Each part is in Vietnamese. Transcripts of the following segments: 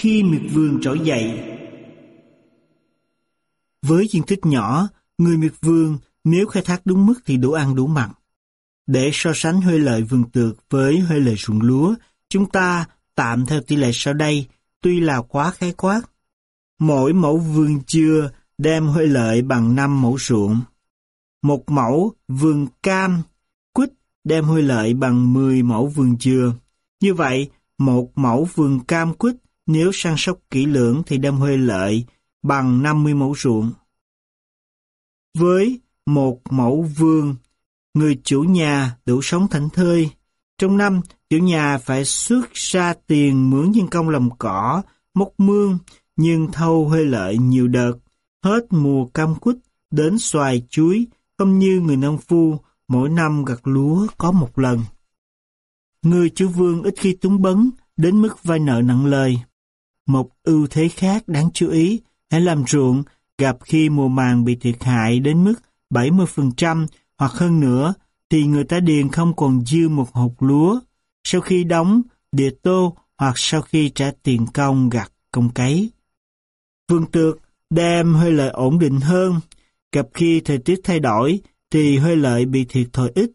khi miệt vườn trỗi dậy. Với diện tích nhỏ, người miệt vườn nếu khai thác đúng mức thì đủ ăn đủ mặc. Để so sánh huê lợi vườn tược với huê lợi ruộng lúa, chúng ta tạm theo tỷ lệ sau đây, tuy là quá khái quát. Mỗi mẫu vườn dưa đem huê lợi bằng 5 mẫu ruộng. Một mẫu vườn cam, quýt đem huê lợi bằng 10 mẫu vườn dưa. Như vậy, một mẫu vườn cam quýt nếu săn sóc kỹ lưỡng thì đem huê lợi bằng 50 mẫu ruộng. Với một mẫu vườn, người chủ nhà đủ sống thảnh thơi. Trong năm, chủ nhà phải xuất ra tiền mướn nhân công làm cỏ, mốc mương, nhưng thâu huê lợi nhiều đợt. Hết mùa cam quýt đến xoài chuối, không như người nông phu mỗi năm gặt lúa có một lần. Người chủ vương ít khi túng bấn đến mức vay nợ nặng lời. Một ưu thế khác đáng chú ý, hãy làm ruộng gặp khi mùa màng bị thiệt hại đến mức 70% hoặc hơn nữa thì người ta điền không còn dư một hộp lúa sau khi đóng địa tô hoặc sau khi trả tiền công gặt công cấy. Vương tược đem hơi lợi ổn định hơn, gặp khi thời tiết thay đổi thì hơi lợi bị thiệt thòi ít.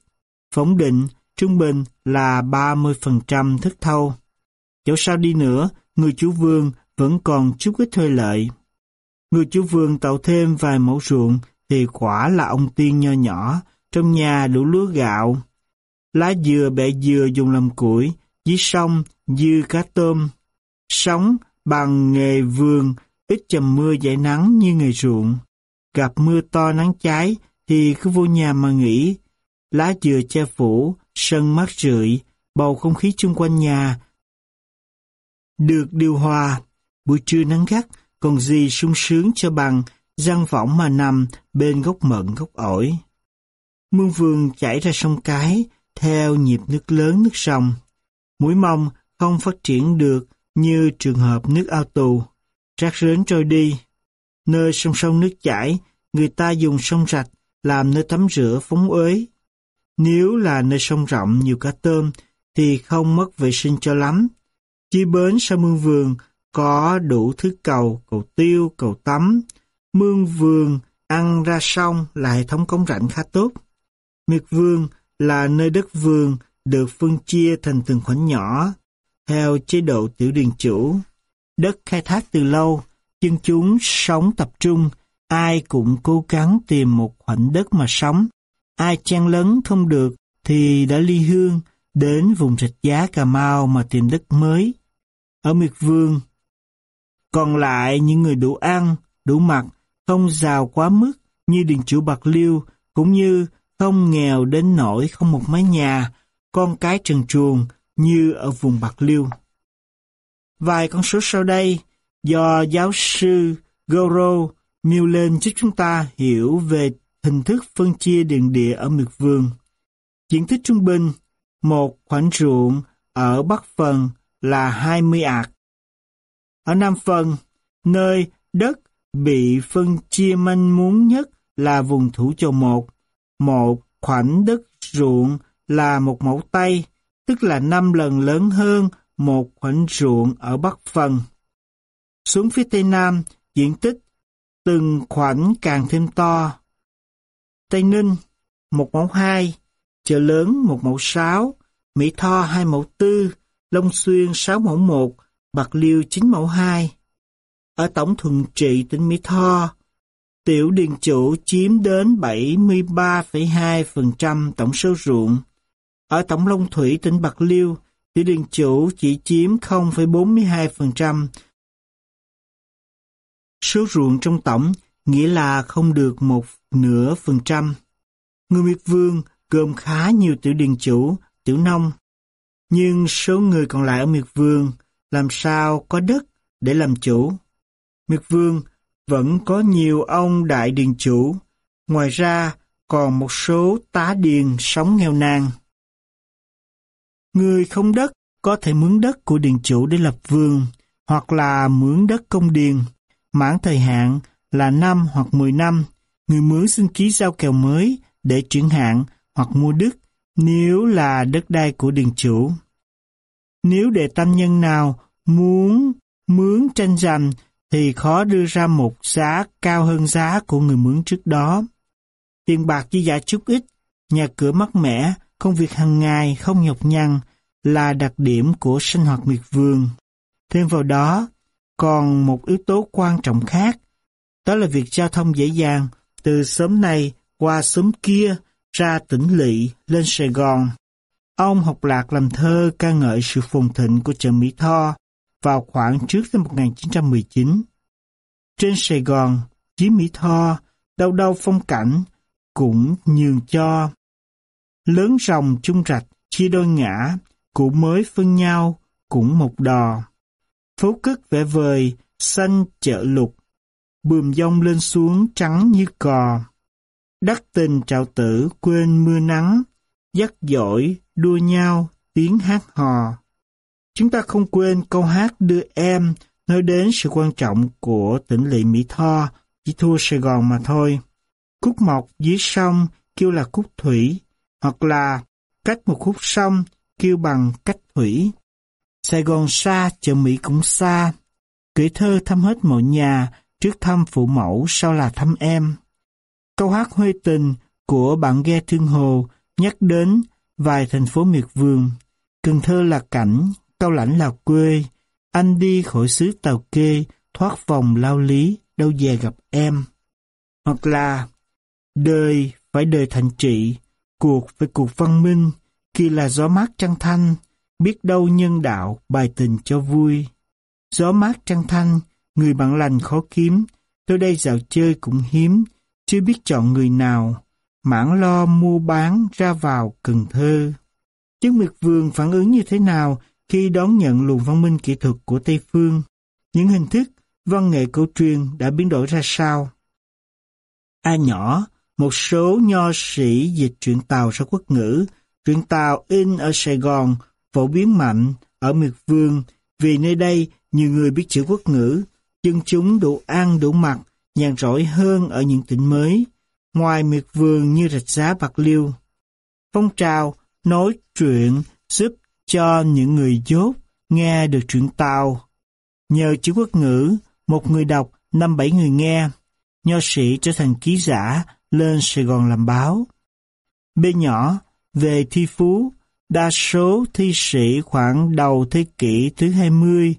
Phóng định trung bình là 30% thức thâu. Dẫu sao đi nữa, người chủ vương vẫn còn chút ít hơi lợi. Người chủ vườn tạo thêm vài mẫu ruộng thì quả là ông tiên nho nhỏ, trong nhà đủ lúa gạo. Lá dừa bẹ dừa dùng làm củi, dưới sông dư cá tôm. Sống bằng nghề vườn, ít chầm mưa dãi nắng như nghề ruộng. Gặp mưa to nắng cháy thì cứ vô nhà mà nghỉ. Lá dừa che phủ, sân mát rượi, bầu không khí chung quanh nhà. Được điều hòa, buổi trưa nắng gắt, còn gì sung sướng cho bằng răng võng mà nằm bên gốc mận gốc ổi. Mương vườn chảy ra sông Cái theo nhịp nước lớn nước sông. Mũi mông không phát triển được như trường hợp nước ao tù. Rác rến trôi đi. Nơi sông sông nước chảy, người ta dùng sông rạch làm nơi tắm rửa phóng uế. Nếu là nơi sông rộng nhiều cá tôm thì không mất vệ sinh cho lắm. Chi bến sau mương vườn có đủ thứ cầu, cầu tiêu, cầu tắm. Mương vườn ăn ra sông là hệ thống cống rãnh khá tốt. Miệt vườn là nơi đất vườn được phân chia thành từng khoảnh nhỏ, theo chế độ tiểu điền chủ. Đất khai thác từ lâu, dân chúng sống tập trung, ai cũng cố gắng tìm một khoảnh đất mà sống. Ai chen lấn không được thì đã ly hương đến vùng rạch giá Cà Mau mà tìm đất mới. Ở miệt vườn, còn lại những người đủ ăn, đủ mặc, không giàu quá mức như điền chủ Bạc Liêu, cũng như không nghèo đến nỗi không một mái nhà, con cái trần truồng như ở vùng Bạc Liêu. Vài con số sau đây do giáo sư Goro nêu lên giúp chúng ta hiểu về hình thức phân chia điền địa ở miệt vườn. Diện tích trung bình, một khoảnh ruộng ở Bắc Phần là 20 ạt. ở Nam Phần, nơi đất bị phân chia manh muốn nhất là vùng Thủ Châu một. Một khoảnh đất ruộng là một mẫu tay, tức là năm lần lớn hơn một khoảnh ruộng ở Bắc Phần. Xuống phía Tây Nam, diện tích từng khoảnh càng thêm to. Tây Ninh, một mẫu hai, chợ lớn một mẫu sáu, Mỹ Tho hai mẫu tư, Long Xuyên sáu mẫu một, Bạc Liêu 9 mẫu 2. Ở tổng thuận trị tỉnh Mỹ Tho, tiểu điền chủ chiếm đến 73,2% tổng số ruộng. Ở tổng Long Thủy tỉnh Bạc Liêu, tiểu điền chủ chỉ chiếm 0,42%. Số ruộng trong tổng nghĩa là không được một nửa phần trăm. Người miệt vương gồm khá nhiều tiểu điền chủ, tiểu nông. Nhưng số người còn lại ở miệt vương làm sao có đất để làm chủ. Miệt vương vẫn có nhiều ông đại điền chủ, ngoài ra còn một số tá điền sống nghèo nàn. Người không đất có thể mướn đất của điền chủ để lập vườn, hoặc là mướn đất công điền, mãn thời hạn là 5 hoặc 10 năm. Người mướn xin ký giao kèo mới để chuyển hạn hoặc mua đất nếu là đất đai của điền chủ. Nếu đệ tam nhân nào muốn mướn tranh giành thì khó đưa ra một giá cao hơn giá của người mướn trước đó. Tiền bạc dư giả chút ít, nhà cửa mát mẻ, công việc hàng ngày không nhọc nhằn là đặc điểm của sinh hoạt miệt vườn. Thêm vào đó, còn một yếu tố quan trọng khác, đó là việc giao thông dễ dàng từ sớm này qua sớm kia ra tỉnh lỵ lên Sài Gòn. Ông học lạc làm thơ ca ngợi sự phồn thịnh của chợ Mỹ Tho vào khoảng trước năm 1919. Trên Sài Gòn, dưới Mỹ Tho, đâu đâu phong cảnh cũng nhường cho. Lớn rồng chung rạch, chia đôi ngã, cũ mới phân nhau, cũng một đò. Phố cất vẻ vời, xanh chợ lục, bườm dông lên xuống trắng như cò. Đắc tình trạo tử quên mưa nắng, dắt dỗi, đua nhau, tiếng hát hò. Chúng ta không quên câu hát đưa em nói đến sự quan trọng của tỉnh lỵ Mỹ Tho, chỉ thua Sài Gòn mà thôi. Cúc mọc dưới sông kêu là cúc thủy, hoặc là cách một khúc sông kêu bằng cách thủy. Sài Gòn xa, chợ Mỹ cũng xa. Kể thơ thăm hết mọi nhà, trước thăm phụ mẫu sau là thăm em. Câu hát huê tình của bạn ghe Thương Hồ nhắc đến vài thành phố miệt vườn. Cần Thơ là cảnh, Cao Lãnh là quê. Anh đi khỏi xứ Tàu Kê, thoát vòng lao lý, đâu về gặp em. Hoặc là đời phải đời thành trị, cuộc phải cuộc văn minh, khi là gió mát trăng thanh, biết đâu nhân đạo bài tình cho vui. Gió mát trăng thanh, người bạn lành khó kiếm, tôi đây dạo chơi cũng hiếm, chưa biết chọn người nào, mãn lo mua bán ra vào Cần Thơ. Chứng miệt vườn phản ứng như thế nào khi đón nhận luồng văn minh kỹ thuật của Tây Phương? Những hình thức văn nghệ cổ truyền đã biến đổi ra sao? A nhỏ, một số nho sĩ dịch truyện Tàu ra quốc ngữ, truyện Tàu in ở Sài Gòn phổ biến mạnh ở miệt vương vì nơi đây nhiều người biết chữ quốc ngữ, dân chúng đủ ăn đủ mặc, nhàn rỗi hơn ở những tỉnh mới, ngoài miệt vườn như rạch giá bạc liêu. Phong trào nói chuyện giúp cho những người dốt nghe được chuyện tàu. Nhờ chữ quốc ngữ, một người đọc, năm bảy người nghe, nho sĩ trở thành ký giả lên Sài Gòn làm báo. B nhỏ, về thi phú, đa số thi sĩ khoảng đầu thế kỷ thứ 20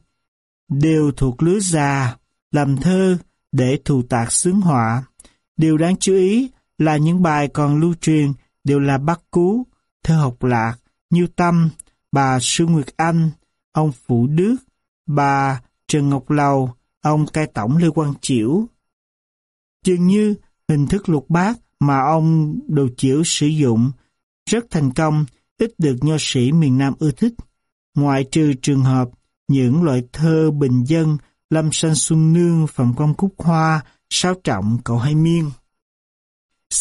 đều thuộc lứa già, làm thơ để thù tạc xướng họa. Điều đáng chú ý là những bài còn lưu truyền đều là Bắc cú, thơ học lạc, như tâm, bà Sư Nguyệt Anh, ông phủ Đức, bà Trần Ngọc Lầu, ông cai tổng Lê Quang Chiểu. Dường như hình thức lục bát mà ông Đồ Chiểu sử dụng rất thành công, ít được nho sĩ miền Nam ưa thích. Ngoại trừ trường hợp những loại thơ bình dân Lâm Sanh Xuân Nương, Phạm Quang Cúc Hoa, Sao Trọng, Cậu Hai Miên.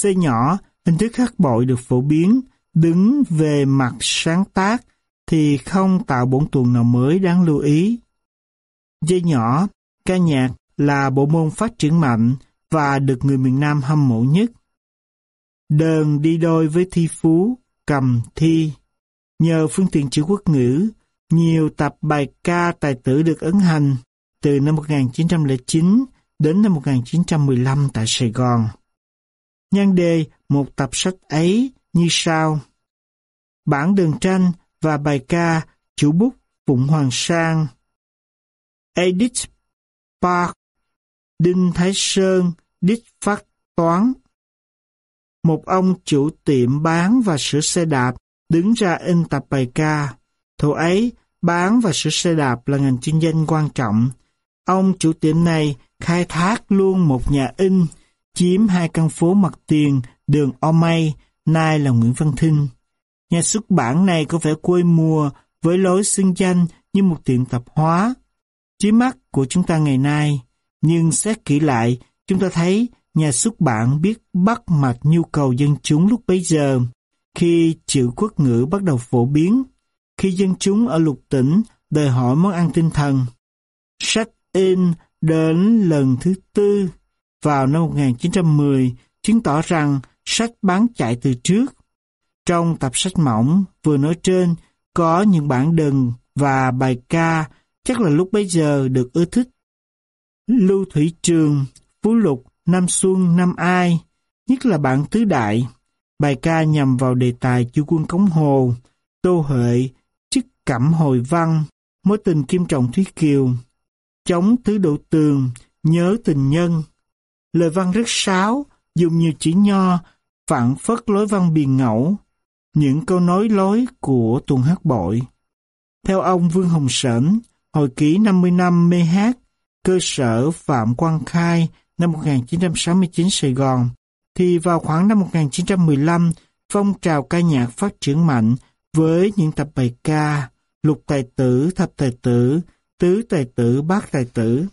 C nhỏ, hình thức khắc bội được phổ biến, đứng về mặt sáng tác thì không tạo bổn tuần nào mới đáng lưu ý. Dây nhỏ, ca nhạc là bộ môn phát triển mạnh và được người miền Nam hâm mộ nhất. Đơn đi đôi với thi phú, cầm thi. Nhờ phương tiện chữ quốc ngữ, nhiều tập bài ca tài tử được ấn hành từ năm 1909 đến năm 1915 tại Sài Gòn. Nhan đề một tập sách ấy như sau. Bản đường tranh và bài ca chủ bút Phụng Hoàng Sang. Edith Park Đinh Thái Sơn Đích Phát Toán Một ông chủ tiệm bán và sửa xe đạp đứng ra in tập bài ca. Thủ ấy, bán và sửa xe đạp là ngành kinh doanh quan trọng. Ông chủ tiệm này khai thác luôn một nhà in, chiếm hai căn phố mặt tiền đường O May, nay là Nguyễn Văn Thinh. Nhà xuất bản này có vẻ quê mùa với lối xưng danh như một tiệm tập hóa. Chí mắt của chúng ta ngày nay, nhưng xét kỹ lại, chúng ta thấy nhà xuất bản biết bắt mạch nhu cầu dân chúng lúc bấy giờ. Khi chữ quốc ngữ bắt đầu phổ biến, khi dân chúng ở lục tỉnh đòi hỏi món ăn tinh thần. Sách in đến lần thứ tư vào năm 1910 chứng tỏ rằng sách bán chạy từ trước. Trong tập sách mỏng vừa nói trên có những bản đừng và bài ca chắc là lúc bấy giờ được ưa thích. Lưu Thủy Trường, Phú Lục, Nam Xuân, Nam Ai, nhất là bản tứ đại. Bài ca nhằm vào đề tài chu quân cống hồ, tô huệ, chức cẩm hồi văn, mối tình kim trọng thúy kiều, chống tứ độ tường, nhớ tình nhân. Lời văn rất sáo, dùng nhiều chữ nho, phản phất lối văn biền ngẫu, những câu nói lối của tuần hát bội. Theo ông Vương Hồng Sển, hồi ký 50 năm mê hát, cơ sở Phạm Quang Khai năm 1969 Sài Gòn, thì vào khoảng năm 1915, phong trào ca nhạc phát triển mạnh với những tập bài ca, lục tài tử, thập tài tử, tứ tài tử, bát tài tử.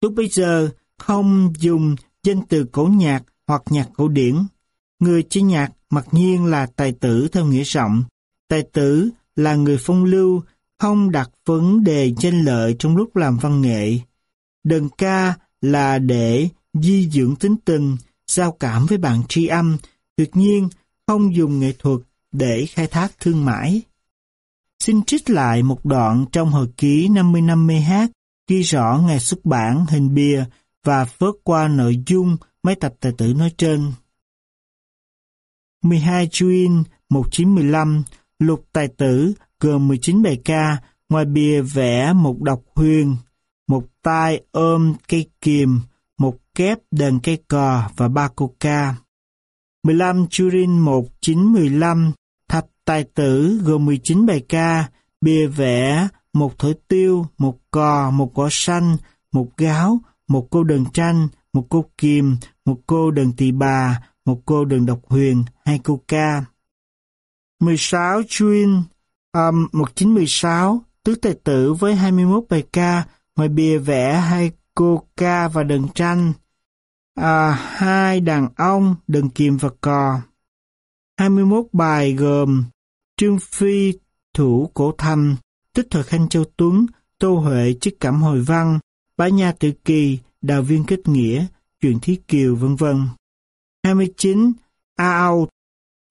Lúc bây giờ, không dùng danh từ cổ nhạc hoặc nhạc cổ điển. Người chơi nhạc mặc nhiên là tài tử theo nghĩa rộng. Tài tử là người phong lưu, không đặt vấn đề danh lợi trong lúc làm văn nghệ. Đờn ca là để di dưỡng tính tình, giao cảm với bạn tri âm, tuyệt nhiên không dùng nghệ thuật để khai thác thương mại. Xin trích lại một đoạn trong hồi ký 50 năm mê hát, ghi rõ ngày xuất bản hình bìa và phớt qua nội dung mấy tập tài tử nói trên. 12 June 1915, lục tài tử gồm 19 bài ca, ngoài bìa vẽ một độc huyền, một tay ôm cây kiềm, một kép đờn cây cò và ba cô ca. 15 Churin 1915, tài tử gồm 19 bài ca, bìa vẽ, một thổi tiêu, một cò, một cỏ xanh, một gáo, một cô đờn tranh, một cô kiềm, một cô đờn tỳ bà, một cô đờn độc huyền, hai cô ca. 16 Chuyên um, 1916, tứ tài tử với 21 bài ca, ngoài bìa vẽ hai cô ca và đờn tranh, à, hai đàn ông, đờn kiềm và cò. 21 bài gồm Trương Phi, Thủ Cổ Thành, Tích Thời Khanh Châu Tuấn, Tô Huệ, Chức Cảm Hồi Văn, Bá Nha Tự Kỳ, Đào Viên Kết Nghĩa, Chuyện Thí Kiều, vân vân. 29. A Âu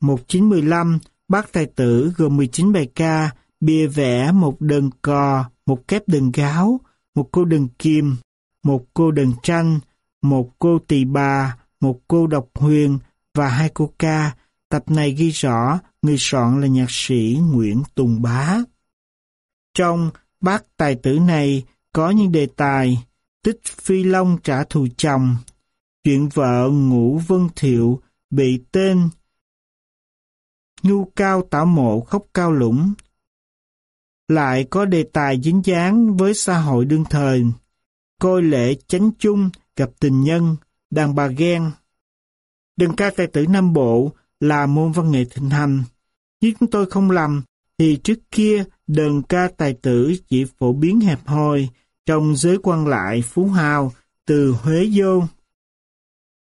1915, Bác Tài Tử gồm 19 bài ca, bia vẽ một đờn cò, một kép đờn gáo, một cô đờn kim, một cô đờn tranh, một cô tỳ bà, một cô độc huyền và hai cô ca. Tập này ghi rõ người soạn là nhạc sĩ Nguyễn Tùng Bá. Trong bát tài tử này có những đề tài tích phi long trả thù chồng, chuyện vợ ngũ vân thiệu bị tên nhu cao tảo mộ khóc cao lũng. Lại có đề tài dính dáng với xã hội đương thời, coi lễ chánh chung gặp tình nhân, đàn bà ghen. Đừng ca tài tử Nam Bộ là môn văn nghệ thịnh hành. Nhưng tôi không lầm, thì trước kia đờn ca tài tử chỉ phổ biến hẹp hòi trong giới quan lại phú hào từ Huế vô.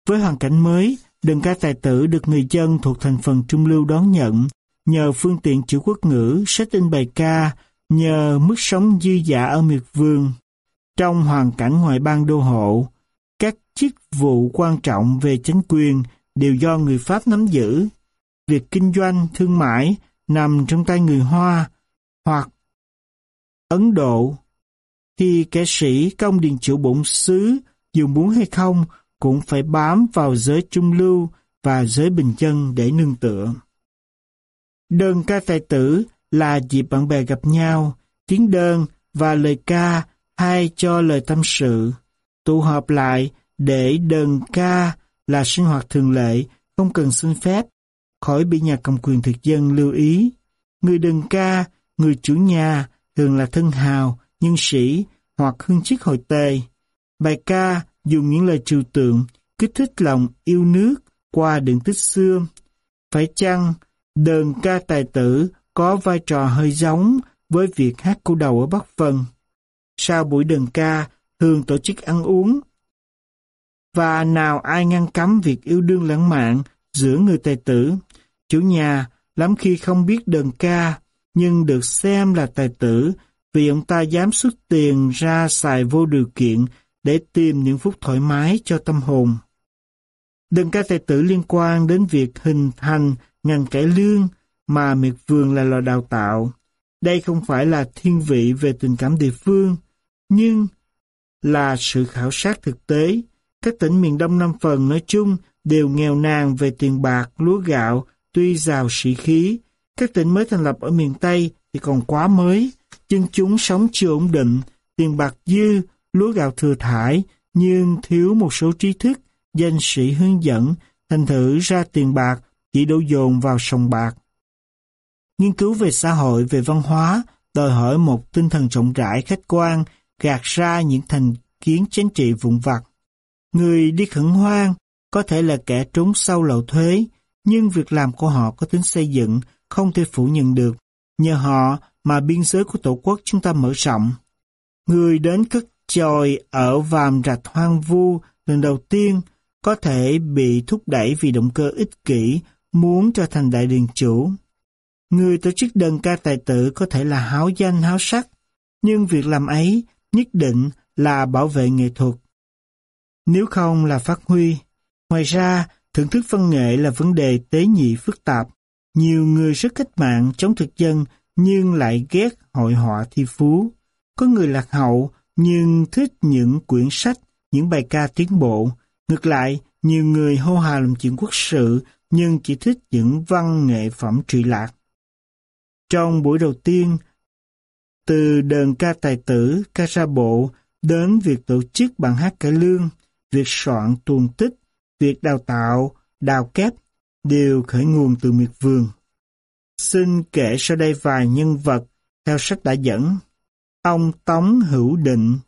Với hoàn cảnh mới, đờn ca tài tử được người dân thuộc thành phần trung lưu đón nhận nhờ phương tiện chữ quốc ngữ, sách in bài ca, nhờ mức sống dư dả ở miệt Vương. Trong hoàn cảnh ngoại bang đô hộ, các chức vụ quan trọng về chính quyền đều do người Pháp nắm giữ. Việc kinh doanh, thương mại nằm trong tay người Hoa hoặc Ấn Độ. Thì kẻ sĩ công điện chủ bổn xứ dù muốn hay không cũng phải bám vào giới trung lưu và giới bình dân để nương tựa. Đơn ca tài tử là dịp bạn bè gặp nhau, tiếng đơn và lời ca hay cho lời tâm sự. Tụ họp lại để đơn ca là sinh hoạt thường lệ, không cần xin phép, khỏi bị nhà cầm quyền thực dân lưu ý. Người đơn ca, người chủ nhà thường là thân hào, nhân sĩ hoặc hương chức hội tề. Bài ca dùng những lời trừu tượng, kích thích lòng yêu nước qua đường tích xưa. Phải chăng Đơn ca tài tử có vai trò hơi giống với việc hát câu đầu ở Bắc Vân. Sau buổi đơn ca, thường tổ chức ăn uống. Và nào ai ngăn cấm việc yêu đương lãng mạn giữa người tài tử. Chủ nhà lắm khi không biết đơn ca, nhưng được xem là tài tử vì ông ta dám xuất tiền ra xài vô điều kiện để tìm những phút thoải mái cho tâm hồn. Đơn ca tài tử liên quan đến việc hình thành ngành cải lương mà miệt vườn là lò đào tạo. Đây không phải là thiên vị về tình cảm địa phương, nhưng là sự khảo sát thực tế. Các tỉnh miền Đông Nam Phần nói chung đều nghèo nàn về tiền bạc, lúa gạo, tuy giàu sĩ khí. Các tỉnh mới thành lập ở miền Tây thì còn quá mới, dân chúng sống chưa ổn định, tiền bạc dư, lúa gạo thừa thải, nhưng thiếu một số trí thức, danh sĩ hướng dẫn, thành thử ra tiền bạc chỉ đổ dồn vào sòng bạc. Nghiên cứu về xã hội, về văn hóa, đòi hỏi một tinh thần rộng rãi khách quan, gạt ra những thành kiến chính trị vụn vặt. Người đi khẩn hoang có thể là kẻ trốn sau lậu thuế, nhưng việc làm của họ có tính xây dựng, không thể phủ nhận được. Nhờ họ mà biên giới của Tổ quốc chúng ta mở rộng. Người đến cất chòi ở vàm rạch hoang vu lần đầu tiên có thể bị thúc đẩy vì động cơ ích kỷ muốn trở thành đại điền chủ. Người tổ chức đơn ca tài tử có thể là háo danh háo sắc, nhưng việc làm ấy nhất định là bảo vệ nghệ thuật. Nếu không là phát huy. Ngoài ra, thưởng thức văn nghệ là vấn đề tế nhị phức tạp. Nhiều người rất cách mạng chống thực dân nhưng lại ghét hội họa thi phú. Có người lạc hậu nhưng thích những quyển sách, những bài ca tiến bộ. Ngược lại, nhiều người hô hào làm chuyện quốc sự nhưng chỉ thích những văn nghệ phẩm trụy lạc. Trong buổi đầu tiên, từ đờn ca tài tử, ca ra bộ, đến việc tổ chức bạn hát cải lương, việc soạn tuôn tích, việc đào tạo, đào kép, đều khởi nguồn từ miệt vườn. Xin kể sau đây vài nhân vật theo sách đã dẫn. Ông Tống Hữu Định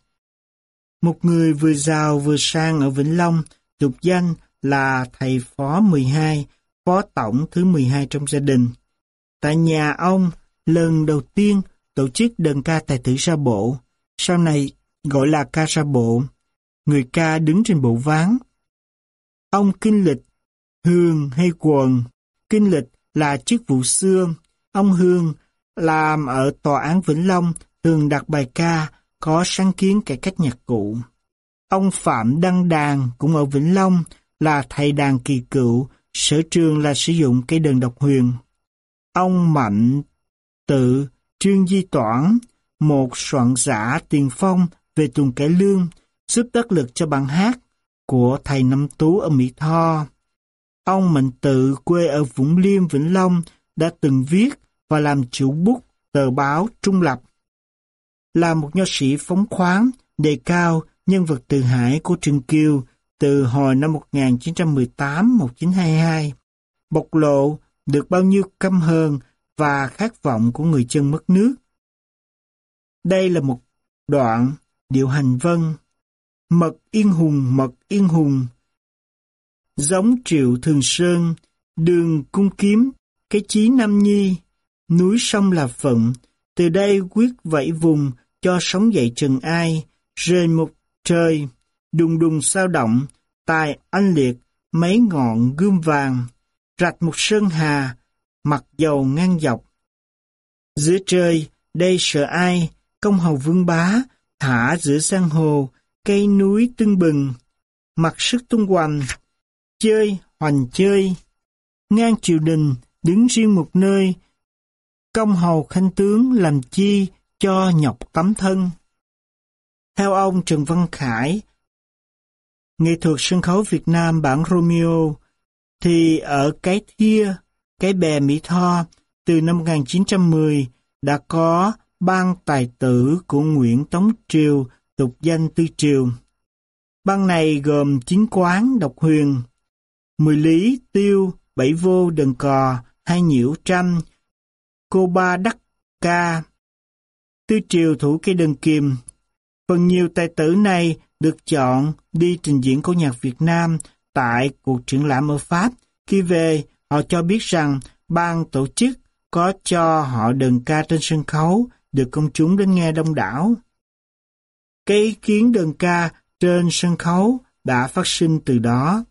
Một người vừa giàu vừa sang ở Vĩnh Long, tục danh là thầy phó 12, phó tổng thứ 12 trong gia đình. Tại nhà ông, lần đầu tiên tổ chức đơn ca tài tử ra bộ, sau này gọi là ca ra bộ. Người ca đứng trên bộ ván. Ông kinh lịch, hương hay quần. Kinh lịch là chức vụ xưa. Ông Hương làm ở tòa án Vĩnh Long thường đặt bài ca có sáng kiến cải cách nhạc cụ. Ông Phạm Đăng Đàn cũng ở Vĩnh Long là thầy đàn kỳ cựu, sở trường là sử dụng cây đờn độc huyền. Ông Mạnh Tự Trương Di Toản, một soạn giả tiền phong về tuần cải lương, giúp đắc lực cho bản hát của thầy Năm Tú ở Mỹ Tho. Ông Mạnh Tự quê ở Vũng Liêm, Vĩnh Long đã từng viết và làm chủ bút tờ báo trung lập. Là một nho sĩ phóng khoáng, đề cao nhân vật từ hải của Trừng Kiều từ hồi năm 1918-1922, bộc lộ được bao nhiêu căm hờn và khát vọng của người chân mất nước. Đây là một đoạn điệu hành vân, mật yên hùng mật yên hùng, giống triệu thường sơn, đường cung kiếm, cái chí nam nhi, núi sông là phận, từ đây quyết vẫy vùng cho sống dậy trần ai, rơi một trời, đùng đùng sao động, tài anh liệt, mấy ngọn gươm vàng, rạch một sơn hà, mặt dầu ngang dọc. Giữa trời, đây sợ ai, công hầu vương bá, thả giữa sang hồ, cây núi tưng bừng, mặt sức tung hoành, chơi, hoành chơi. Ngang triều đình, đứng riêng một nơi, công hầu khanh tướng làm chi cho nhọc tấm thân. Theo ông Trần Văn Khải, nghệ thuật sân khấu Việt Nam bản Romeo, thì ở cái thia, cái bè Mỹ Tho, từ năm 1910 đã có ban tài tử của Nguyễn Tống Triều, tục danh Tư Triều. Ban này gồm chính quán độc huyền, mười lý, tiêu, bảy vô, đần cò, hai nhiễu tranh, cô ba đắc ca, Tư Triều thủ cây đần kiềm. Phần nhiều tài tử này được chọn đi trình diễn cổ nhạc Việt Nam tại cuộc triển lãm ở Pháp. Khi về, họ cho biết rằng ban tổ chức có cho họ đờn ca trên sân khấu được công chúng đến nghe đông đảo. Cái ý kiến đơn ca trên sân khấu đã phát sinh từ đó.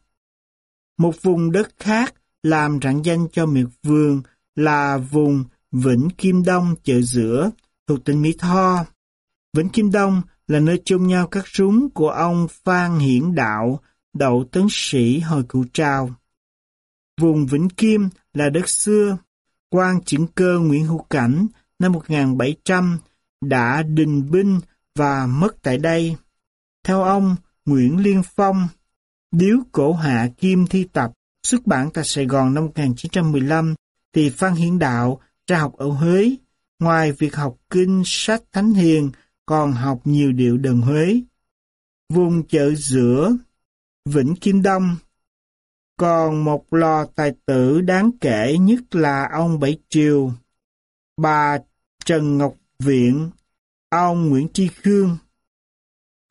Một vùng đất khác làm rạng danh cho miệt vườn là vùng Vĩnh Kim Đông chợ giữa thuộc tỉnh Mỹ Tho. Vĩnh Kim Đông là nơi chôn nhau các súng của ông Phan Hiển Đạo, đậu tấn sĩ hồi cựu trào. Vùng Vĩnh Kim là đất xưa, quan chứng cơ Nguyễn Hữu Cảnh năm 1700 đã đình binh và mất tại đây. Theo ông, Nguyễn Liên Phong, Điếu Cổ Hạ Kim Thi Tập xuất bản tại Sài Gòn năm 1915 thì Phan Hiển Đạo ra học ở Huế. Ngoài việc học kinh sách Thánh Hiền, còn học nhiều điệu đờn Huế. Vùng chợ giữa Vĩnh Kim Đông còn một lò tài tử đáng kể nhất là ông Bảy Triều, bà Trần Ngọc Viện, ông Nguyễn Tri Khương.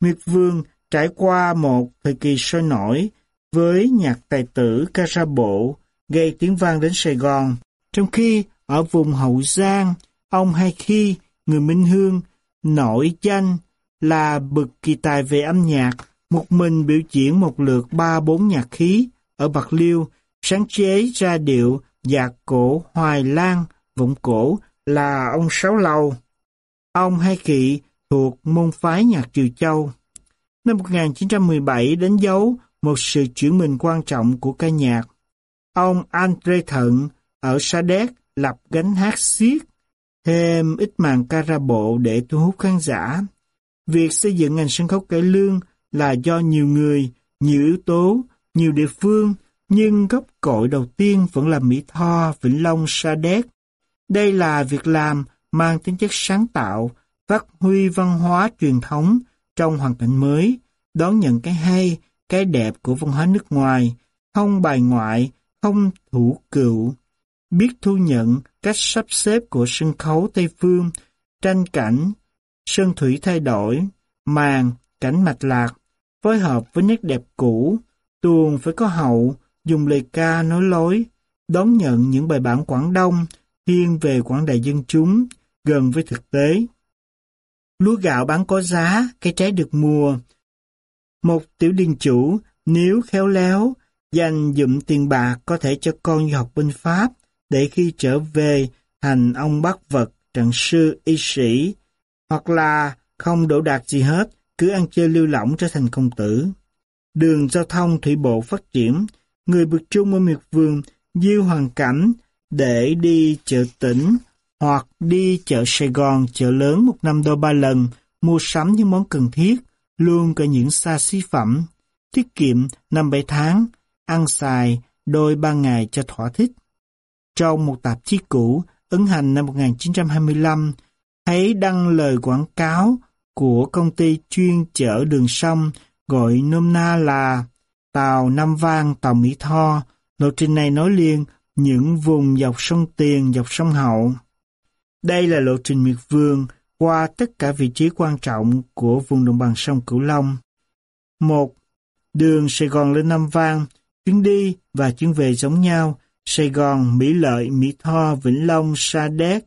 Miệt Vương trải qua một thời kỳ sôi nổi với nhạc tài tử ca ra bộ gây tiếng vang đến Sài Gòn, trong khi ở vùng Hậu Giang, ông Hai Khi, người Minh Hương, nổi danh là bực kỳ tài về âm nhạc, một mình biểu diễn một lượt ba bốn nhạc khí ở Bạc Liêu, sáng chế ra điệu giạc cổ Hoài Lan, vọng cổ là ông Sáu Lâu. Ông Hai Kỵ thuộc môn phái nhạc Triều Châu. Năm 1917 đánh dấu một sự chuyển mình quan trọng của ca nhạc. Ông Andre Thận ở Sa Đéc lập gánh hát xiết, thêm ít màn ca ra bộ để thu hút khán giả. Việc xây dựng ngành sân khấu cải lương là do nhiều người, nhiều yếu tố, nhiều địa phương, nhưng gốc cội đầu tiên vẫn là Mỹ Tho, Vĩnh Long, Sa Đéc. Đây là việc làm mang tính chất sáng tạo, phát huy văn hóa truyền thống trong hoàn cảnh mới, đón nhận cái hay, cái đẹp của văn hóa nước ngoài, không bài ngoại, không thủ cựu, biết thu nhận cách sắp xếp của sân khấu Tây Phương, tranh cảnh, sơn thủy thay đổi, màn, cảnh mạch lạc, phối hợp với nét đẹp cũ, tuồng phải có hậu, dùng lời ca nói lối, đón nhận những bài bản Quảng Đông, thiên về quảng đại dân chúng, gần với thực tế. Lúa gạo bán có giá, cây trái được mùa. Một tiểu điền chủ, nếu khéo léo, dành dụm tiền bạc có thể cho con đi học binh Pháp, để khi trở về thành ông bác vật, trận sư, y sĩ, hoặc là không đổ đạt gì hết, cứ ăn chơi lưu lỏng trở thành công tử. Đường giao thông thủy bộ phát triển, người bực trung ở miệt vườn dư hoàn cảnh để đi chợ tỉnh hoặc đi chợ Sài Gòn, chợ lớn một năm đôi ba lần, mua sắm những món cần thiết, luôn cả những xa xí phẩm, tiết kiệm năm bảy tháng, ăn xài đôi ba ngày cho thỏa thích. Trong một tạp chí cũ, ấn hành năm 1925, thấy đăng lời quảng cáo của công ty chuyên chở đường sông gọi nôm na là tàu Nam Vang, tàu Mỹ Tho. Lộ trình này nối liền những vùng dọc sông Tiền, dọc sông Hậu. Đây là lộ trình miệt vườn qua tất cả vị trí quan trọng của vùng đồng bằng sông Cửu Long. một Đường Sài Gòn lên Nam Vang, chuyến đi và chuyến về giống nhau, Sài Gòn, Mỹ Lợi, Mỹ Tho, Vĩnh Long, Sa Đéc,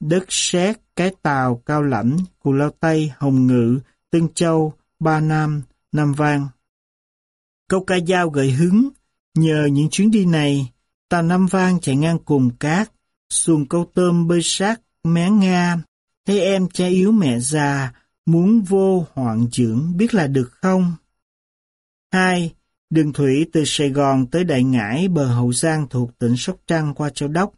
Đất Sét, Cái Tàu, Cao Lãnh, Cù Lao Tây, Hồng Ngự, Tân Châu, Ba Nam, Nam Vang. Câu ca dao gợi hứng, nhờ những chuyến đi này, tàu Nam Vang chạy ngang cùng cát, xuồng câu tôm bơi sát Mẹ Nga, thấy em cha yếu mẹ già, muốn vô hoạn dưỡng biết là được không? 2. Đường thủy từ Sài Gòn tới Đại Ngãi, bờ Hậu Giang thuộc tỉnh Sóc Trăng qua Châu Đốc.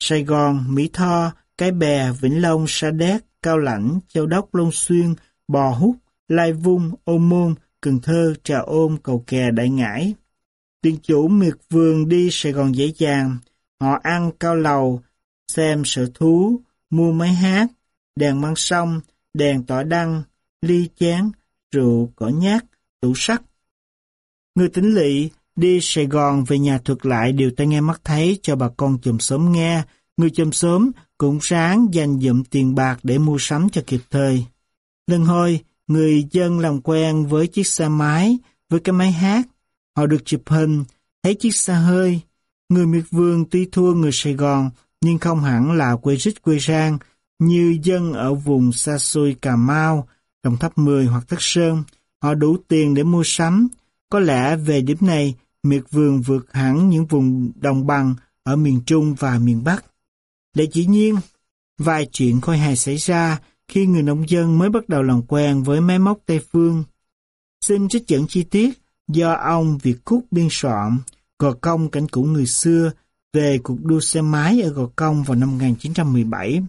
Sài Gòn, Mỹ Tho, Cái Bè, Vĩnh Long, Sa Đéc, Cao Lãnh, Châu Đốc, Long Xuyên, Bò Hút, Lai Vung, Ô Môn, Cần Thơ, Trà Ôm, Cầu Kè, Đại Ngãi. Tiền chủ miệt vườn đi Sài Gòn dễ dàng, họ ăn cao lầu, xem sở thú, mua máy hát, đèn măng sông, đèn tỏa đăng, ly chén, rượu, cỏ nhát, tủ sắt. Người tính lỵ đi Sài Gòn về nhà thuật lại điều tai nghe mắt thấy cho bà con chùm sớm nghe, người chùm sớm cũng sáng dành dụm tiền bạc để mua sắm cho kịp thời. Lần hồi, người dân làm quen với chiếc xe máy, với cái máy hát. Họ được chụp hình, thấy chiếc xe hơi. Người miệt vườn tuy thua người Sài Gòn, nhưng không hẳn là quê rích quê rang, như dân ở vùng xa xôi Cà Mau, Đồng Tháp Mười hoặc Thất Sơn. Họ đủ tiền để mua sắm. Có lẽ về điểm này, miệt vườn vượt hẳn những vùng đồng bằng ở miền Trung và miền Bắc. Để chỉ nhiên, vài chuyện khôi hài xảy ra khi người nông dân mới bắt đầu làm quen với máy móc Tây Phương. Xin trích dẫn chi tiết do ông Việt Cúc biên soạn, Gò Công cảnh cũ người xưa về cuộc đua xe máy ở Gò Công vào năm 1917.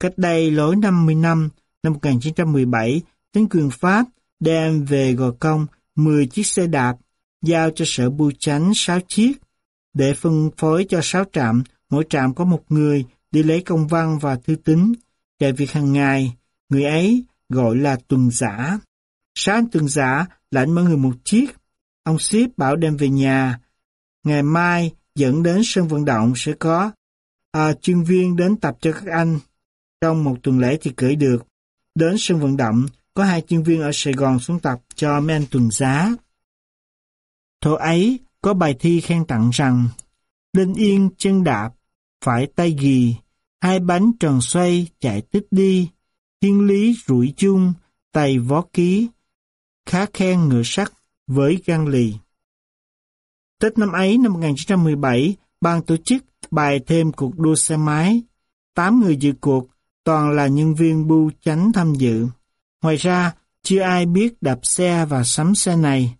Cách đây lối 50 năm, năm 1917, chính quyền Pháp đem về Gò Công 10 chiếc xe đạp, giao cho sở bưu chánh 6 chiếc, để phân phối cho 6 trạm, mỗi trạm có một người đi lấy công văn và thư tín, chạy việc hàng ngày, người ấy gọi là tuần giả. Sáng tuần giả lãnh mỗi người một chiếc, ông ship bảo đem về nhà. Ngày mai dẫn đến sân vận động sẽ có à, chuyên viên đến tập cho các anh. Trong một tuần lễ thì cởi được. Đến sân vận động, có hai chuyên viên ở Sài Gòn xuống tập cho mấy anh tuần giá. Thổ ấy có bài thi khen tặng rằng Linh yên chân đạp, phải tay ghi, hai bánh tròn xoay chạy tích đi, thiên lý rủi chung, tay vó ký, khá khen ngựa sắt với gan lì. Tết năm ấy năm 1917, ban tổ chức bài thêm cuộc đua xe máy. Tám người dự cuộc, toàn là nhân viên bưu chánh tham dự. Ngoài ra, chưa ai biết đạp xe và sắm xe này.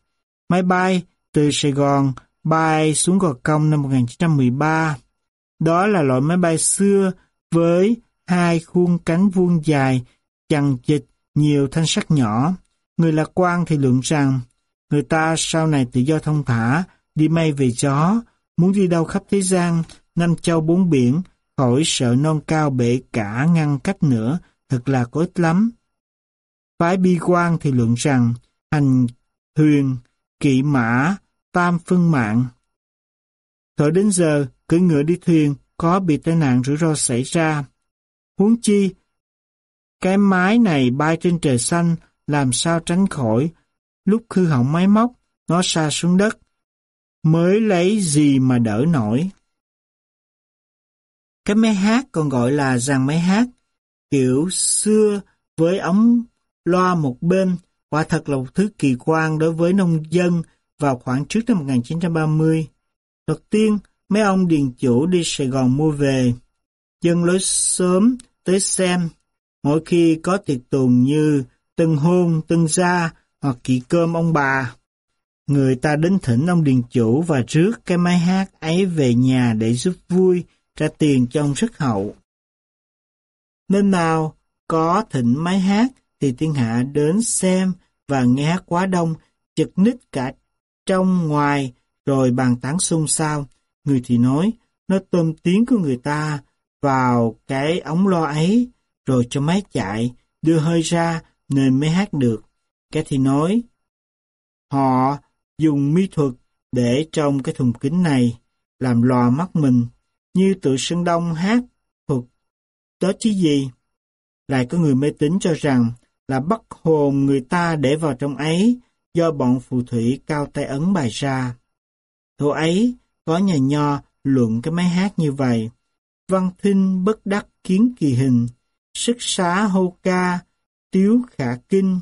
Máy bay từ Sài Gòn bay xuống Gò Công năm 1913. Đó là loại máy bay xưa với hai khuôn cánh vuông dài, chằng chịt, nhiều thanh sắt nhỏ. Người lạc quan thì luận rằng, người ta sau này tự do thông thả, đi may về chó, muốn đi đâu khắp thế gian, năm châu bốn biển, khỏi sợ non cao bể cả ngăn cách nữa, thật là có ích lắm. Phái bi quan thì luận rằng, hành thuyền, kỵ mã, tam phân mạng. Thở đến giờ, cưỡi ngựa đi thuyền, có bị tai nạn rủi ro xảy ra. Huống chi, cái mái này bay trên trời xanh, làm sao tránh khỏi, lúc hư hỏng máy móc, nó xa xuống đất, mới lấy gì mà đỡ nổi. Cái máy hát còn gọi là dàn máy hát, kiểu xưa với ống loa một bên, quả thật là một thứ kỳ quan đối với nông dân vào khoảng trước năm 1930. Đầu tiên, mấy ông điền chủ đi Sài Gòn mua về. Dân lối sớm tới xem, mỗi khi có tiệc tùng như tân hôn, tân gia hoặc kỵ cơm ông bà. Người ta đến thỉnh ông điền chủ và rước cái máy hát ấy về nhà để giúp vui, trả tiền cho ông sức hậu. Nên nào có thỉnh máy hát thì thiên hạ đến xem và nghe quá đông, chật ních cả trong ngoài rồi bàn tán xôn xao. Người thì nói, nó tôm tiếng của người ta vào cái ống lo ấy, rồi cho máy chạy, đưa hơi ra nên mới hát được. Cái thì nói, họ dùng mỹ thuật để trong cái thùng kính này, làm lòa mắt mình, như tự Sơn Đông hát thuật. Đó chứ gì? Lại có người mê tín cho rằng là bắt hồn người ta để vào trong ấy do bọn phù thủy cao tay ấn bài ra. Thủ ấy có nhà nho luận cái máy hát như vậy. Văn thinh bất đắc kiến kỳ hình, sức xá hô ca, tiếu khả kinh.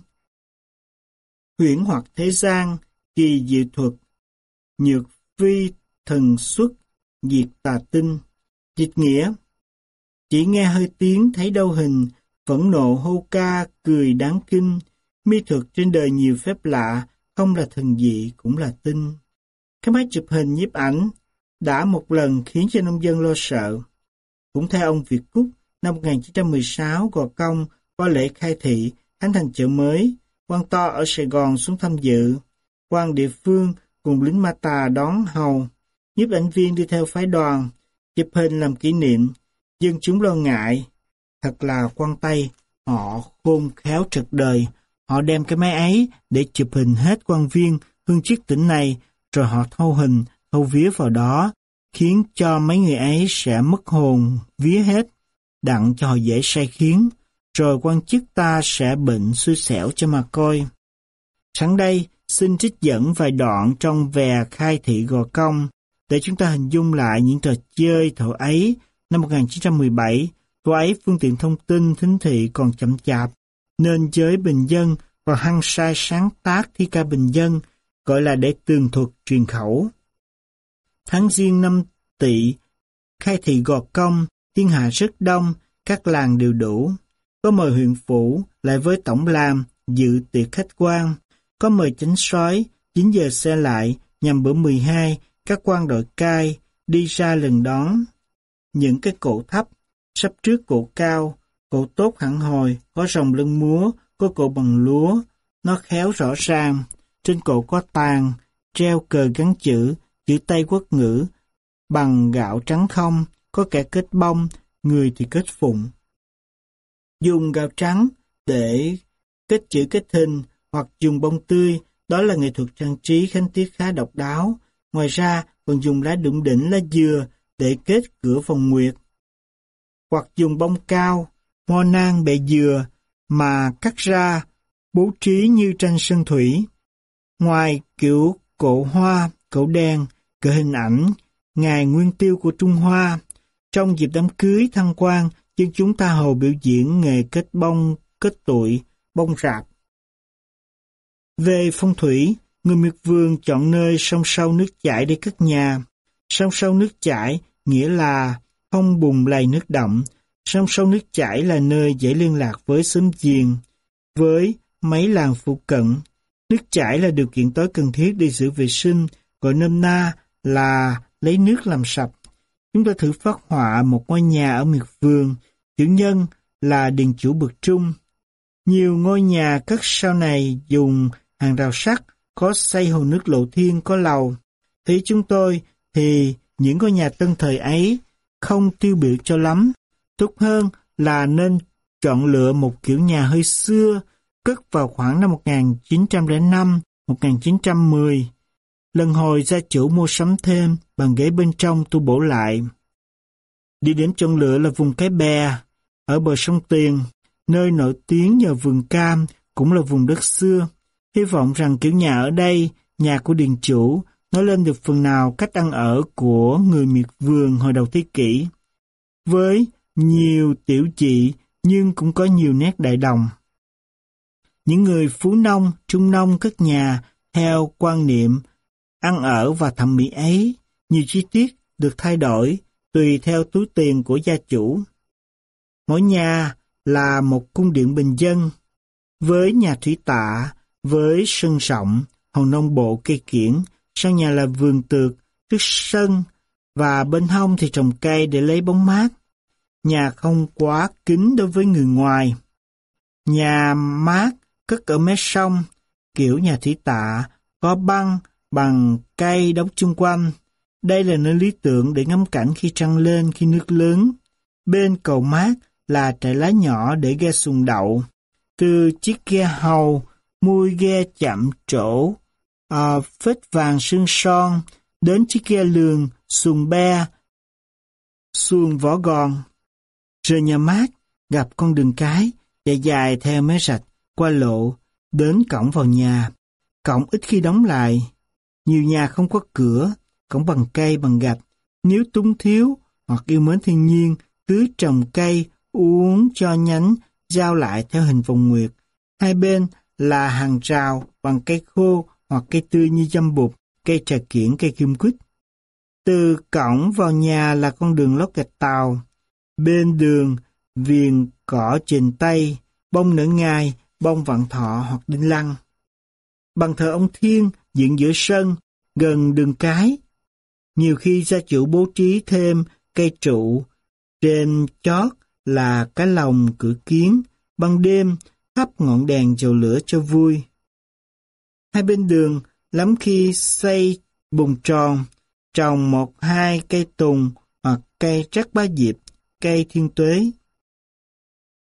Huyễn hoặc thế gian, kỳ dị thuật, nhược phi thần xuất, diệt tà tinh. Dịch nghĩa, chỉ nghe hơi tiếng thấy đâu hình, phẫn nộ hô ca, cười đáng kinh, mi thuật trên đời nhiều phép lạ, không là thần dị cũng là tinh. Cái máy chụp hình nhiếp ảnh đã một lần khiến cho nông dân lo sợ. Cũng theo ông Việt Cúc, năm 1916 Gò Công qua lễ khai thị khánh thành chợ mới, quan to ở Sài Gòn xuống tham dự, quan địa phương cùng lính ma tà đón hầu, nhiếp ảnh viên đi theo phái đoàn, chụp hình làm kỷ niệm, dân chúng lo ngại. Thật là quan tay, họ khôn khéo trật đời, họ đem cái máy ấy để chụp hình hết quan viên hương chức tỉnh này, rồi họ thâu hình, thâu vía vào đó, khiến cho mấy người ấy sẽ mất hồn, vía hết, đặng cho họ dễ sai khiến, rồi quan chức ta sẽ bệnh xui xẻo cho mà coi. Sẵn đây, xin trích dẫn vài đoạn trong về khai thị Gò Công, để chúng ta hình dung lại những trò chơi thổ ấy năm 1917, Thổ ấy phương tiện thông tin thính thị còn chậm chạp, nên giới bình dân và hăng sai sáng tác thi ca bình dân, gọi là để tường thuật truyền khẩu. Tháng riêng năm tỵ, khai thị gọt công, thiên hạ rất đông, các làng đều đủ. Có mời huyện phủ lại với tổng làm, dự tiệc khách quan. Có mời sói, soái 9 giờ xe lại, nhằm bữa 12, các quan đội cai đi ra lần đón. Những cái cổ thấp, sắp trước cổ cao, Cổ tốt hẳn hồi, có rồng lưng múa, có cổ bằng lúa, nó khéo rõ ràng. Trên cổ có tàn, treo cờ gắn chữ, chữ Tây quốc ngữ, bằng gạo trắng không, có kẻ kết bông, người thì kết phụng. Dùng gạo trắng để kết chữ kết hình hoặc dùng bông tươi, đó là nghệ thuật trang trí khánh tiết khá độc đáo. Ngoài ra, còn dùng lá đụng đỉnh lá dừa để kết cửa phòng nguyệt. Hoặc dùng bông cao, hoa nang bẹ dừa mà cắt ra, bố trí như tranh sơn thủy. Ngoài kiểu cổ hoa, cổ đen, cỡ hình ảnh, ngày nguyên tiêu của Trung Hoa, trong dịp đám cưới thăng quan, dân chúng ta hầu biểu diễn nghề kết bông, kết tuổi, bông rạp. Về phong thủy, người miệt vườn chọn nơi song sâu nước chảy để cất nhà. song sâu nước chảy nghĩa là không bùng lầy nước động. song sâu nước chảy là nơi dễ liên lạc với xóm giềng, với mấy làng phụ cận. Nước chảy là điều kiện tối cần thiết để giữ vệ sinh, gọi nôm na là lấy nước làm sạch. Chúng ta thử phát họa một ngôi nhà ở miệt vườn, chữ nhân là điền chủ bậc trung. Nhiều ngôi nhà cất sau này dùng hàng rào sắt, có xây hồ nước lộ thiên, có lầu. Thế chúng tôi thì những ngôi nhà tân thời ấy không tiêu biểu cho lắm. Tốt hơn là nên chọn lựa một kiểu nhà hơi xưa, cất vào khoảng năm 1905, 1910. Lần hồi gia chủ mua sắm thêm, bằng ghế bên trong tu bổ lại. Địa điểm chọn lựa là vùng Cái Bè, ở bờ sông Tiền, nơi nổi tiếng nhờ vườn cam, cũng là vùng đất xưa. Hy vọng rằng kiểu nhà ở đây, nhà của điền chủ, nói lên được phần nào cách ăn ở của người miệt vườn hồi đầu thế kỷ. Với nhiều tiểu trị nhưng cũng có nhiều nét đại đồng. Những người phú nông, trung nông cất nhà theo quan niệm ăn ở và thẩm mỹ ấy, nhiều chi tiết được thay đổi tùy theo túi tiền của gia chủ. Mỗi nhà là một cung điện bình dân, với nhà thủy tạ, với sân rộng, hồng nông bộ cây kiển, sau nhà là vườn tược, trước sân, và bên hông thì trồng cây để lấy bóng mát. Nhà không quá kín đối với người ngoài. Nhà mát cất ở mé sông, kiểu nhà thủy tạ, có băng bằng cây đóng chung quanh. Đây là nơi lý tưởng để ngắm cảnh khi trăng lên khi nước lớn. Bên cầu mát là trại lá nhỏ để ghe xuồng đậu. Từ chiếc ghe hầu, mui ghe chạm trổ, à, phết vàng sương son, đến chiếc ghe lường, xuồng be, xuồng vỏ gòn. rồi nhà mát, gặp con đường cái, chạy dài theo mé rạch, qua lộ, đến cổng vào nhà. Cổng ít khi đóng lại. Nhiều nhà không có cửa, cổng bằng cây bằng gạch. Nếu túng thiếu hoặc yêu mến thiên nhiên, cứ trồng cây, uống cho nhánh, giao lại theo hình vòng nguyệt. Hai bên là hàng rào bằng cây khô hoặc cây tươi như dâm bụt, cây trà kiển, cây kim quýt. Từ cổng vào nhà là con đường lót gạch tàu. Bên đường, viền cỏ trên tay, bông nở ngai, bông vạn thọ hoặc đinh lăng. Bằng thờ ông Thiên dựng giữa sân, gần đường cái. Nhiều khi gia chủ bố trí thêm cây trụ, trên chót là cái lồng cửa kiến, ban đêm thắp ngọn đèn dầu lửa cho vui. Hai bên đường, lắm khi xây bùng tròn, trồng một hai cây tùng hoặc cây trắc ba diệp, cây thiên tuế.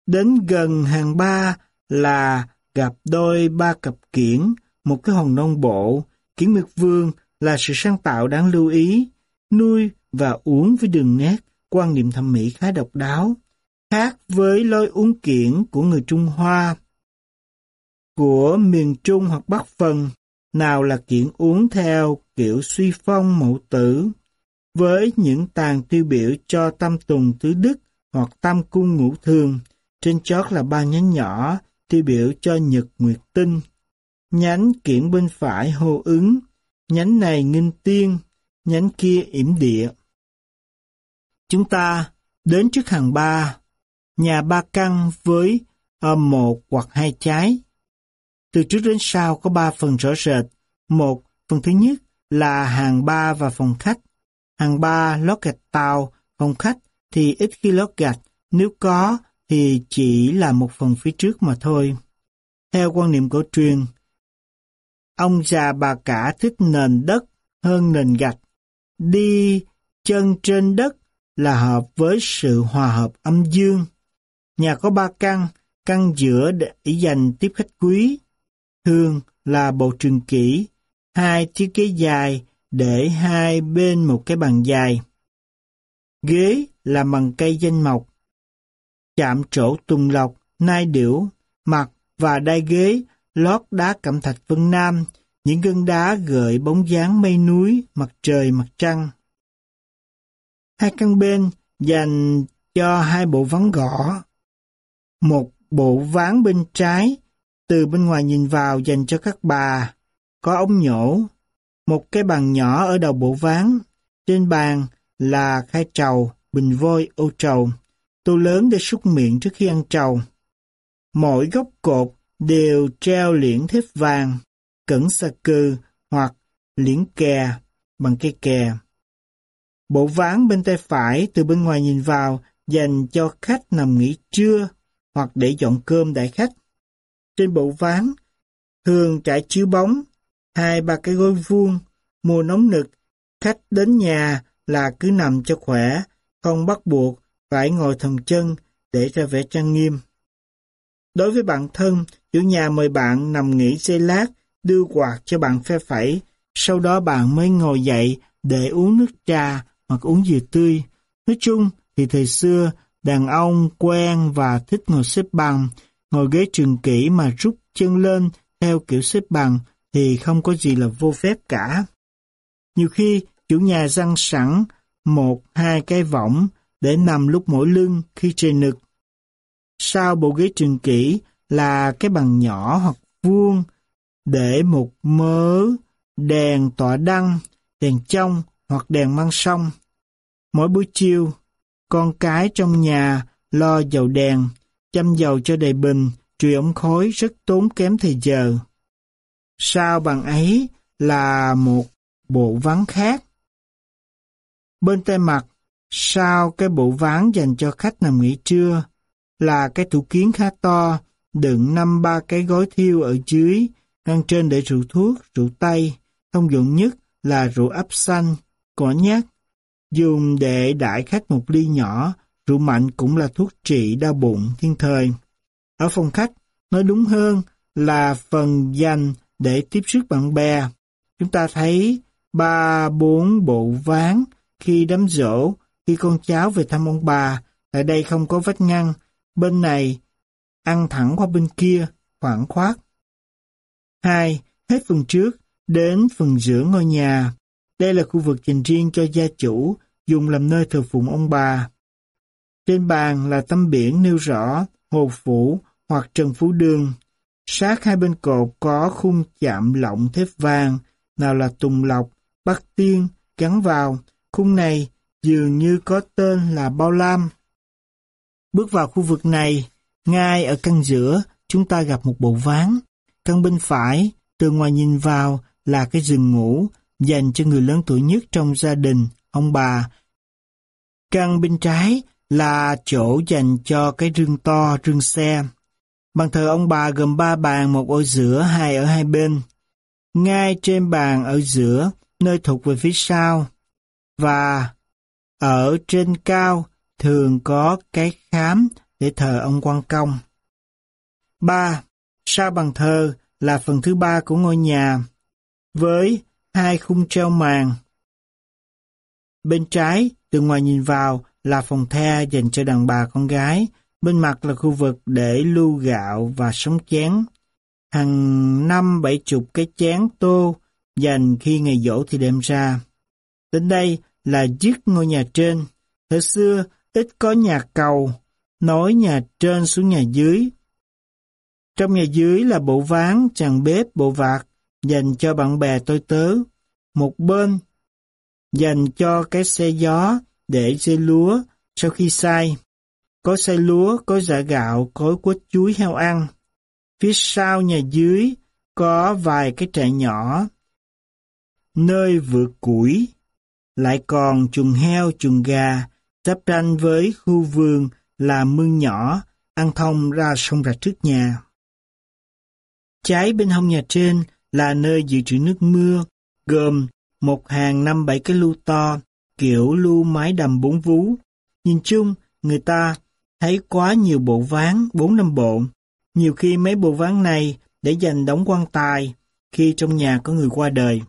Đến gần hàng ba là gặp đôi ba cặp kiển, một cái hòn nông bộ, kiển miệt vương là sự sáng tạo đáng lưu ý, nuôi và uống với đường nét, quan niệm thẩm mỹ khá độc đáo, khác với lối uống kiển của người Trung Hoa. Của miền Trung hoặc Bắc Phần, nào là kiện uống theo kiểu suy phong mẫu tử, với những tàn tiêu biểu cho tam tùng tứ đức hoặc tam cung ngũ thường, trên chót là ba nhánh nhỏ tiêu biểu cho nhật nguyệt tinh. Nhánh kiển bên phải hô ứng, nhánh này nghinh tiên, nhánh kia yểm địa. Chúng ta đến trước hàng ba, nhà ba căn với âm một hoặc hai trái. Từ trước đến sau có ba phần rõ rệt. Một, phần thứ nhất là hàng ba và phòng khách. Hàng ba lót gạch tàu, phòng khách thì ít khi lót gạch, nếu có thì chỉ là một phần phía trước mà thôi. Theo quan niệm cổ truyền, ông già bà cả thích nền đất hơn nền gạch. Đi chân trên đất là hợp với sự hòa hợp âm dương. Nhà có ba căn, căn giữa để dành tiếp khách quý. Thường là bộ trường kỷ, hai chiếc ghế dài để hai bên một cái bàn dài. Ghế là bằng cây danh mộc, chạm trổ tùng lộc, nai điểu, mặt và đai ghế lót đá cẩm thạch vân nam, những gân đá gợi bóng dáng mây núi, mặt trời, mặt trăng. Hai căn bên dành cho hai bộ ván gõ. Một bộ ván bên trái, từ bên ngoài nhìn vào dành cho các bà, có ống nhổ. Một cái bàn nhỏ ở đầu bộ ván, trên bàn là khai trầu, bình vôi, ô trầu, tô lớn để súc miệng trước khi ăn trầu. Mỗi góc cột đều treo liễn thép vàng, cẩn sa cư hoặc liễn kè bằng cây kè. Bộ ván bên tay phải từ bên ngoài nhìn vào dành cho khách nằm nghỉ trưa hoặc để dọn cơm đại khách. Trên bộ ván thường trải chiếu bóng, hai ba cái gối vuông, mùa nóng nực, khách đến nhà là cứ nằm cho khỏe, không bắt buộc phải ngồi thòng chân để ra vẻ trang nghiêm. Đối với bạn thân, chủ nhà mời bạn nằm nghỉ giây lát, đưa quạt cho bạn phe phẩy, sau đó bạn mới ngồi dậy để uống nước trà hoặc uống gì tươi. Nói chung thì thời xưa, đàn ông quen và thích ngồi xếp bằng, ngồi ghế trường kỷ mà rút chân lên theo kiểu xếp bằng thì không có gì là vô phép cả. Nhiều khi, chủ nhà răng sẵn một, hai cái võng để nằm lúc mỗi lưng khi trời nực. Sau bộ ghế trường kỷ là cái bằng nhỏ hoặc vuông để một mớ đèn tỏa đăng, đèn trong hoặc đèn mang sông. Mỗi buổi chiều, con cái trong nhà lo dầu đèn, chăm dầu cho đầy bình, trùy ống khói rất tốn kém thời giờ. Sau bằng ấy là một bộ ván khác. Bên tay mặt, sau cái bộ ván dành cho khách nằm nghỉ trưa, là cái tủ kiến khá to, đựng năm ba cái gói thiêu ở dưới, ngăn trên để rượu thuốc, rượu tây, thông dụng nhất là rượu ấp xanh, cỏ nhát, dùng để đãi khách một ly nhỏ, rượu mạnh cũng là thuốc trị đau bụng thiên thời. Ở phòng khách, nói đúng hơn là phần dành để tiếp sức bạn bè. Chúng ta thấy ba bốn bộ ván khi đám dỗ, khi con cháu về thăm ông bà, tại đây không có vách ngăn, bên này ăn thẳng qua bên kia, khoảng khoát. Hai, hết phần trước, đến phần giữa ngôi nhà. Đây là khu vực dành riêng cho gia chủ, dùng làm nơi thờ phụng ông bà. Trên bàn là tấm biển nêu rõ Hồ Phủ hoặc Trần Phú Đường. Sát hai bên cột có khung chạm lọng thép vàng, nào là Tùng Lộc, Bắc Tiên, gắn vào. Khung này dường như có tên là Bao Lam. Bước vào khu vực này, ngay ở căn giữa, chúng ta gặp một bộ ván. Căn bên phải, từ ngoài nhìn vào là cái giường ngủ dành cho người lớn tuổi nhất trong gia đình, ông bà. Căn bên trái là chỗ dành cho cái rương to, rương xe. Bàn thờ ông bà gồm ba bàn, một ở giữa, hai ở hai bên. Ngay trên bàn ở giữa, nơi thuộc về phía sau. Và ở trên cao thường có cái khám để thờ ông quan công. 3. Sau bàn thờ là phần thứ ba của ngôi nhà, với hai khung treo màn. Bên trái, từ ngoài nhìn vào là phòng the dành cho đàn bà con gái, bên mặt là khu vực để lưu gạo và sống chén. Hàng năm bảy chục cái chén tô dành khi ngày dỗ thì đem ra. Đến đây là dứt ngôi nhà trên. Thời xưa ít có nhà cầu, nối nhà trên xuống nhà dưới. Trong nhà dưới là bộ ván, chàng bếp, bộ vạc, dành cho bạn bè tôi tớ. Một bên dành cho cái xe gió để dây lúa sau khi sai. Có sai lúa, có giả gạo, có quất chuối heo ăn. Phía sau nhà dưới có vài cái trại nhỏ, nơi vừa củi, lại còn chuồng heo, chuồng gà, giáp ranh với khu vườn là mương nhỏ ăn thông ra sông rạch trước nhà. Trái bên hông nhà trên là nơi dự trữ nước mưa, gồm một hàng năm bảy cái lu to, kiểu lưu mái đầm bốn vú. Nhìn chung, người ta thấy quá nhiều bộ ván, bốn năm bộ. Nhiều khi mấy bộ ván này để dành đóng quan tài khi trong nhà có người qua đời.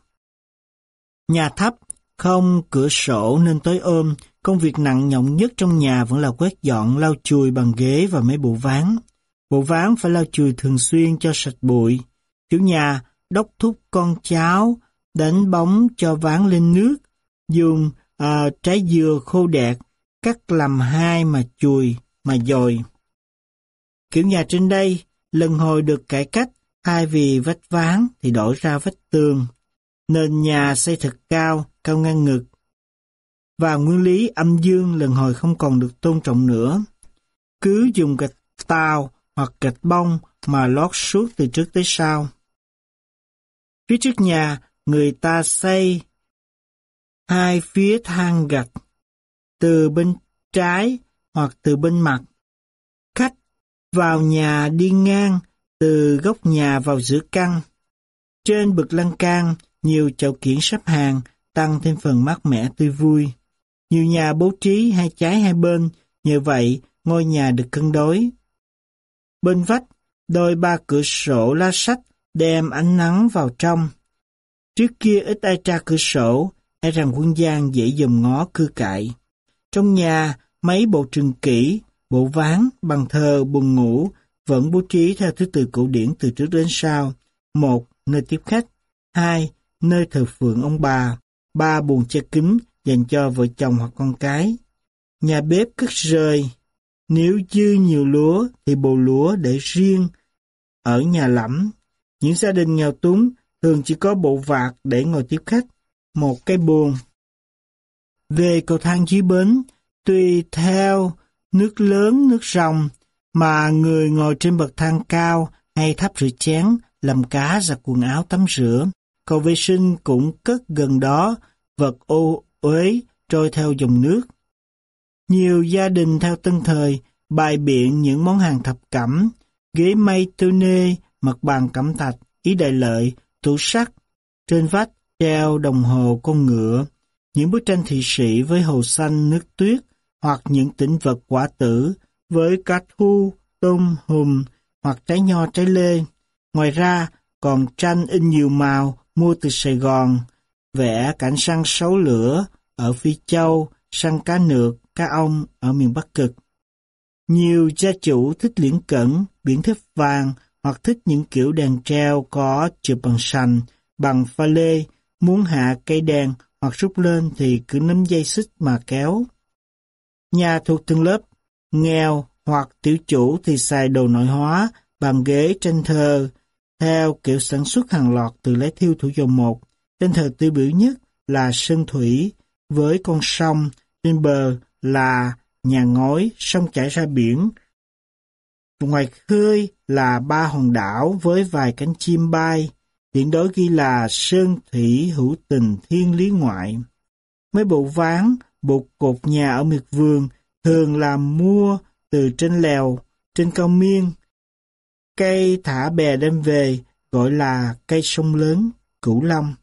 Nhà thấp, không cửa sổ nên tối ôm, công việc nặng nhọc nhất trong nhà vẫn là quét dọn, lau chùi bằng ghế và mấy bộ ván. Bộ ván phải lau chùi thường xuyên cho sạch bụi. Chủ nhà đốc thúc con cháu đánh bóng cho ván lên nước, dùng à, trái dừa khô đẹp, cắt làm hai mà chùi, mà dồi. Kiểu nhà trên đây, lần hồi được cải cách, thay vì vách ván thì đổi ra vách tường. Nền nhà xây thật cao, cao ngang ngực. Và nguyên lý âm dương lần hồi không còn được tôn trọng nữa. Cứ dùng gạch tàu hoặc gạch bông mà lót suốt từ trước tới sau. Phía trước nhà, người ta xây hai phía thang gạch, từ bên trái hoặc từ bên mặt. Khách vào nhà đi ngang từ góc nhà vào giữa căn. Trên bực lăng can, nhiều chậu kiển sắp hàng, tăng thêm phần mát mẻ tươi vui. Nhiều nhà bố trí hai trái hai bên, nhờ vậy ngôi nhà được cân đối. Bên vách, đôi ba cửa sổ lá sách đem ánh nắng vào trong. Trước kia ít ai tra cửa sổ, e rằng quân gian dễ dòm ngó cưa cại. Trong nhà, mấy bộ trừng kỹ, bộ ván, bằng thờ, buồn ngủ vẫn bố trí theo thứ tự cổ điển từ trước đến sau. Một, nơi tiếp khách. Hai, nơi thờ phượng ông bà. Ba, buồn che kính dành cho vợ chồng hoặc con cái. Nhà bếp cất rời. Nếu dư nhiều lúa thì bồ lúa để riêng ở nhà lẫm. Những gia đình nghèo túng thường chỉ có bộ vạt để ngồi tiếp khách, một cái buồn Về cầu thang dưới bến, tùy theo nước lớn, nước ròng, mà người ngồi trên bậc thang cao hay thắp rửa chén, làm cá giặt quần áo tắm rửa. Cầu vệ sinh cũng cất gần đó, vật ô uế trôi theo dòng nước. Nhiều gia đình theo tân thời bài biện những món hàng thập cẩm, ghế mây tư nê, mặt bàn cẩm thạch, ý đại lợi, tủ sắt, trên vách treo đồng hồ con ngựa, những bức tranh thị sĩ với hồ xanh nước tuyết hoặc những tĩnh vật quả tử với cá thu, tôm hùm hoặc trái nho trái lê. Ngoài ra còn tranh in nhiều màu mua từ Sài Gòn, vẽ cảnh săn sấu lửa ở Phi Châu, săn cá nược, cá ong ở miền Bắc Cực. Nhiều gia chủ thích liễn cẩn, biển thép vàng hoặc thích những kiểu đèn treo có chụp bằng sành, bằng pha lê, muốn hạ cây đèn hoặc rút lên thì cứ nắm dây xích mà kéo. Nhà thuộc từng lớp, nghèo hoặc tiểu chủ thì xài đồ nội hóa, bàn ghế tranh thờ, theo kiểu sản xuất hàng loạt từ lấy thiêu thủ dầu một. Tranh thờ tiêu biểu nhất là Sơn Thủy, với con sông, trên bờ là nhà ngói, sông chảy ra biển, Ngoài khơi là ba hòn đảo với vài cánh chim bay, hiện đối ghi là Sơn Thủy Hữu Tình Thiên Lý Ngoại. Mấy bộ ván, bộ cột nhà ở miệt vườn thường là mua từ trên lèo, trên cao miên. Cây thả bè đem về gọi là cây sông lớn, Cửu Long.